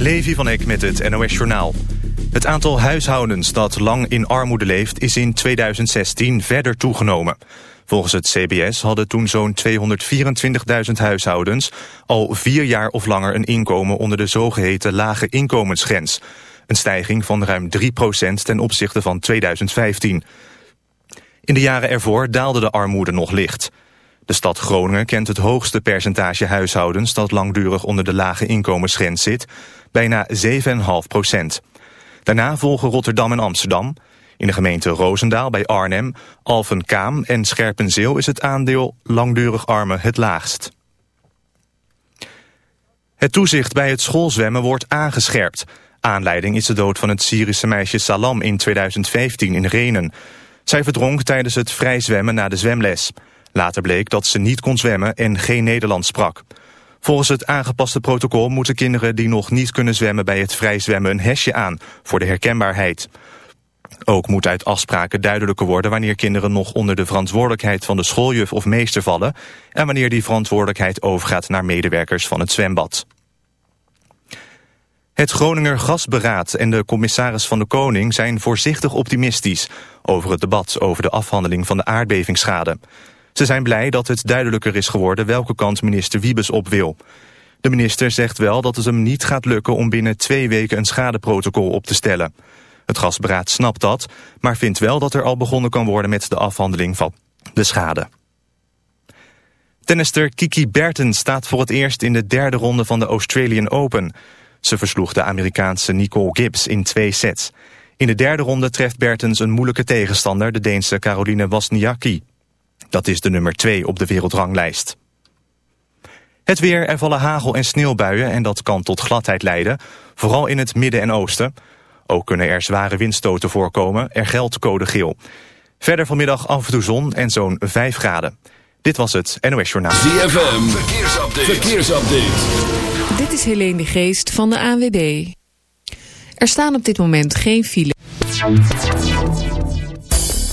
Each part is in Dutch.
Levi van Eck met het NOS Journaal. Het aantal huishoudens dat lang in armoede leeft is in 2016 verder toegenomen. Volgens het CBS hadden toen zo'n 224.000 huishoudens... al vier jaar of langer een inkomen onder de zogeheten lage inkomensgrens. Een stijging van ruim 3% ten opzichte van 2015. In de jaren ervoor daalde de armoede nog licht... De stad Groningen kent het hoogste percentage huishoudens dat langdurig onder de lage inkomensgrens zit, bijna 7,5 procent. Daarna volgen Rotterdam en Amsterdam. In de gemeente Roosendaal bij Arnhem, Alphen-Kaam en Scherpenzeel is het aandeel langdurig armen het laagst. Het toezicht bij het schoolzwemmen wordt aangescherpt. Aanleiding is de dood van het Syrische meisje Salam in 2015 in Renen. Zij verdronk tijdens het vrij zwemmen na de zwemles. Later bleek dat ze niet kon zwemmen en geen Nederlands sprak. Volgens het aangepaste protocol moeten kinderen die nog niet kunnen zwemmen bij het vrij zwemmen een hesje aan voor de herkenbaarheid. Ook moet uit afspraken duidelijker worden wanneer kinderen nog onder de verantwoordelijkheid van de schooljuf of meester vallen en wanneer die verantwoordelijkheid overgaat naar medewerkers van het zwembad. Het Groninger Gasberaad en de commissaris van de Koning zijn voorzichtig optimistisch over het debat over de afhandeling van de aardbevingsschade. Ze zijn blij dat het duidelijker is geworden welke kant minister Wiebes op wil. De minister zegt wel dat het hem niet gaat lukken om binnen twee weken een schadeprotocol op te stellen. Het gasberaad snapt dat, maar vindt wel dat er al begonnen kan worden met de afhandeling van de schade. Tennister Kiki Bertens staat voor het eerst in de derde ronde van de Australian Open. Ze versloeg de Amerikaanse Nicole Gibbs in twee sets. In de derde ronde treft Bertens een moeilijke tegenstander, de Deense Caroline Wozniacki. Dat is de nummer 2 op de wereldranglijst. Het weer, er vallen hagel- en sneeuwbuien en dat kan tot gladheid leiden, vooral in het midden en oosten. Ook kunnen er zware windstoten voorkomen, er geldt code geel. Verder vanmiddag af en toe zon en zo'n 5 graden. Dit was het NOS Journaal. ZFM, verkeersupdate. verkeersupdate. Dit is Helene de Geest van de ANWB. Er staan op dit moment geen file.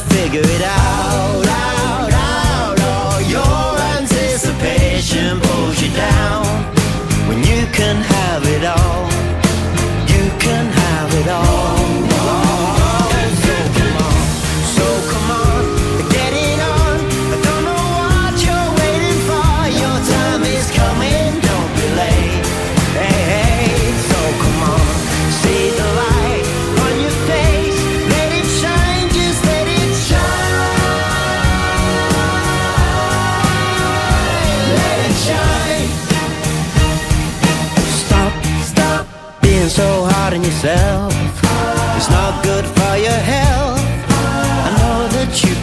figure it out, out, out. All your anticipation pulls you down when you can have it all.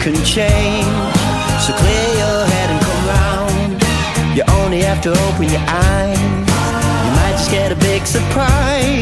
can change. So clear your head and come round. You only have to open your eyes. You might just get a big surprise.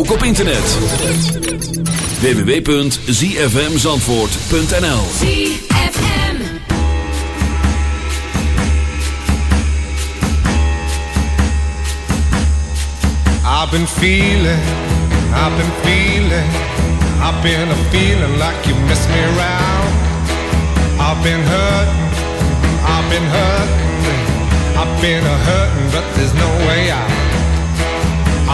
ook op internet. www.zfmzandvoort.nl ZFM. I've been feeling, I've been feeling, I've been a feeling like you miss me around. I've been hurting, I've been hurting, I've been a hurting, but there's no way out.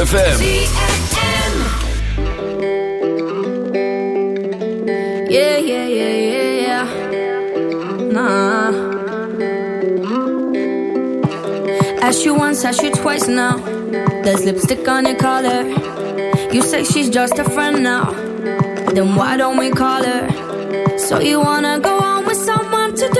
ZFM. Yeah, yeah, yeah, yeah, yeah. Nah. Asked you once, asked you twice now. There's lipstick on your collar. You say she's just a friend now. Then why don't we call her? So you wanna go on with someone today?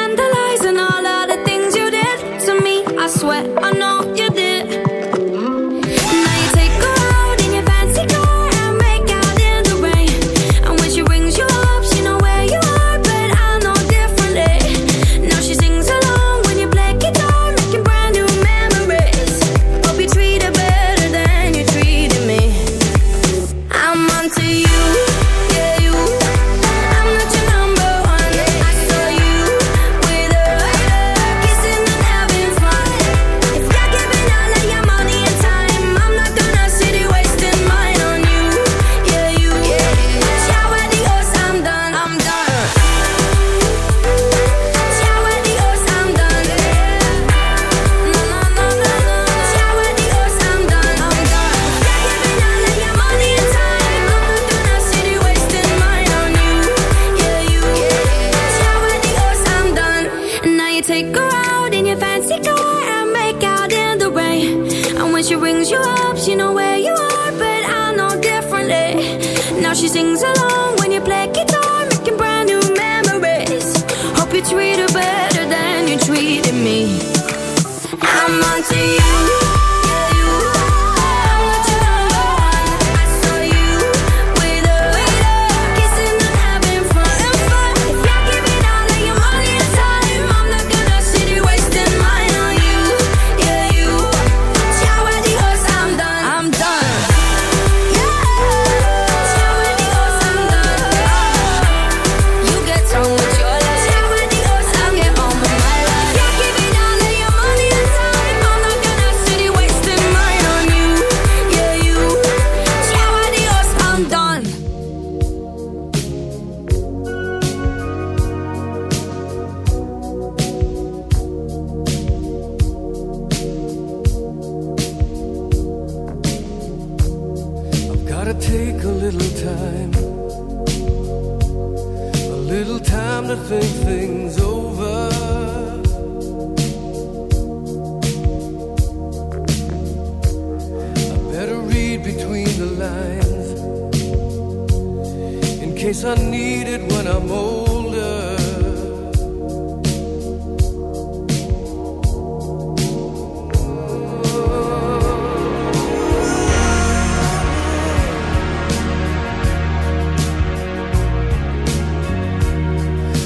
case I need it when I'm older.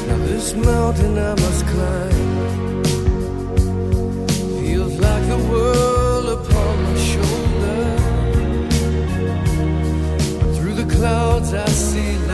Now this mountain I must climb feels like the world upon my shoulder. Through the clouds I see.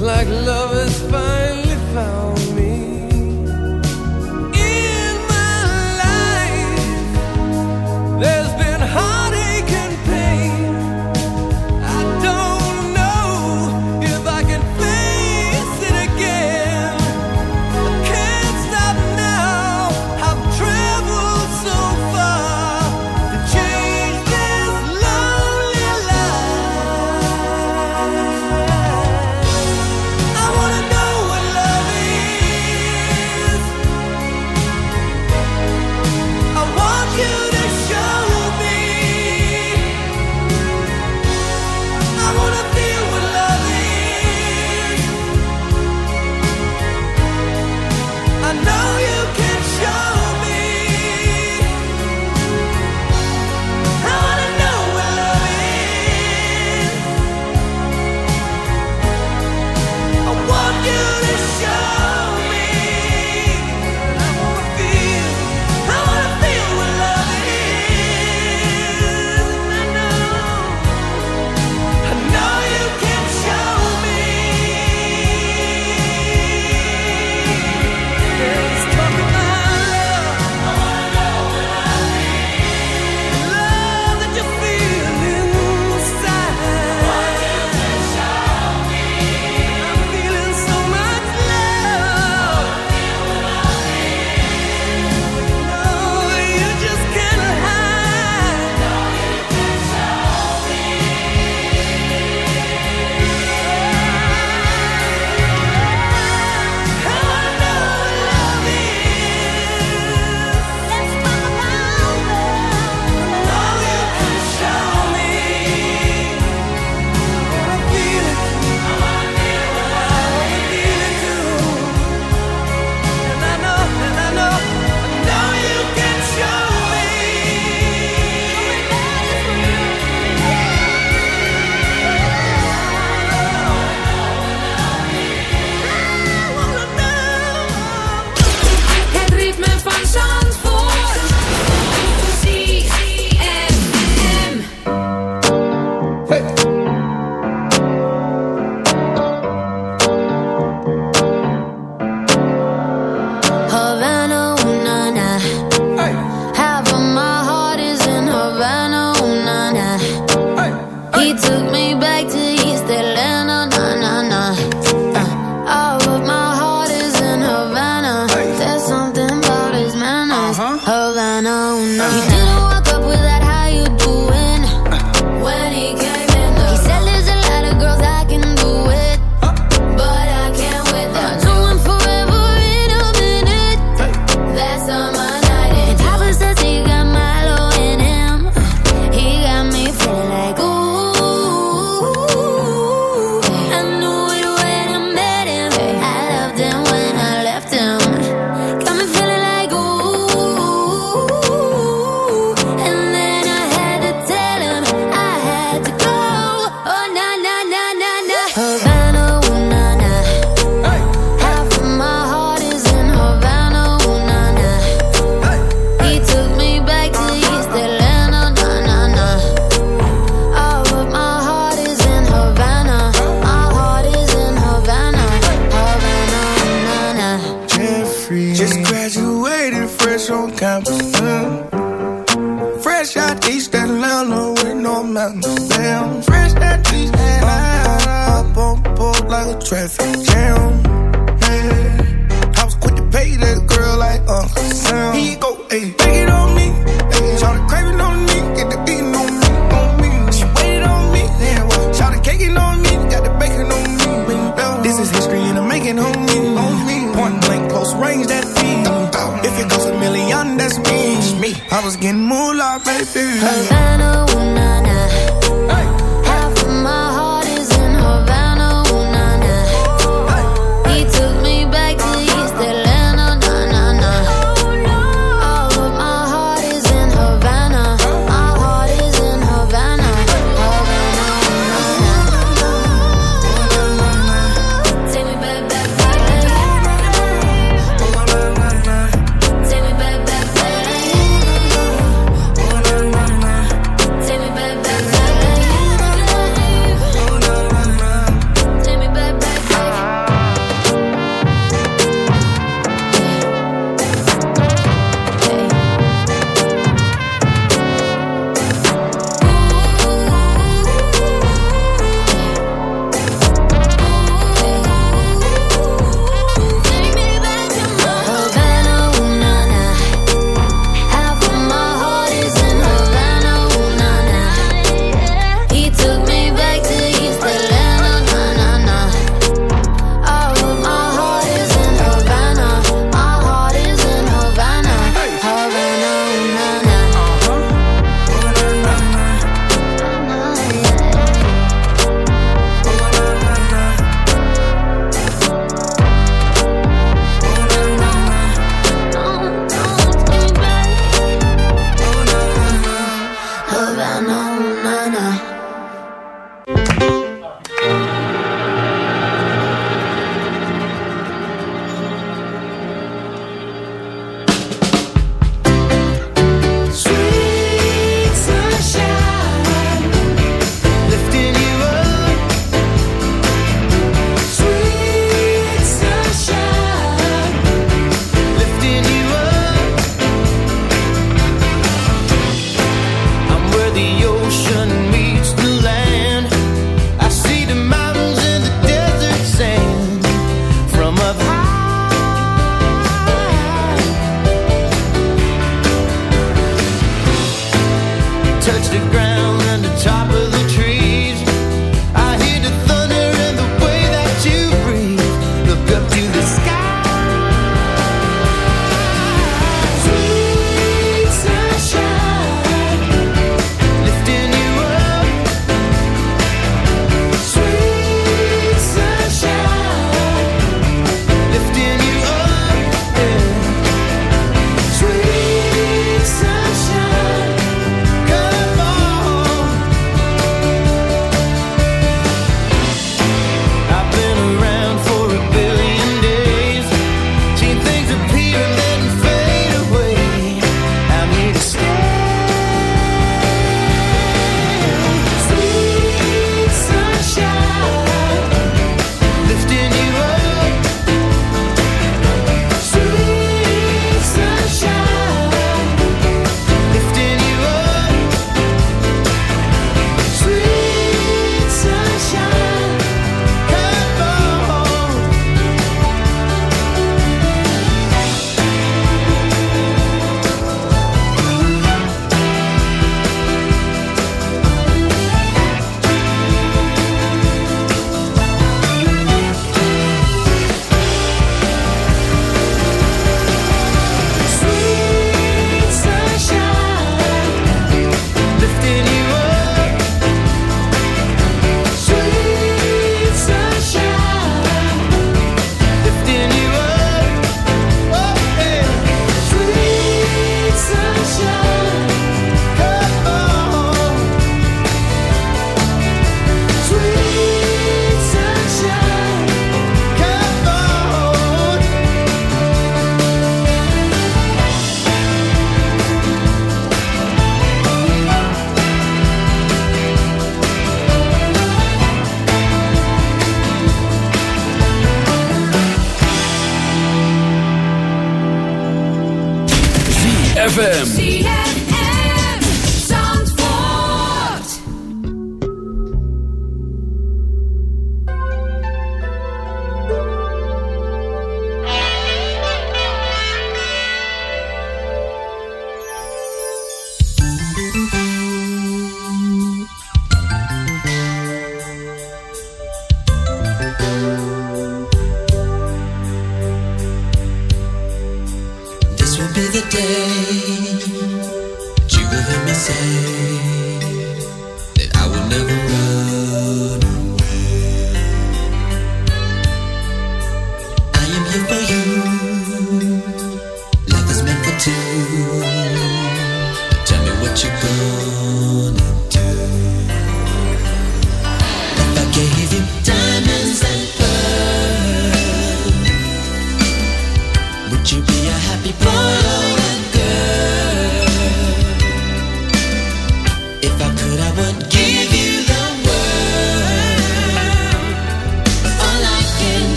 like love has finally found me.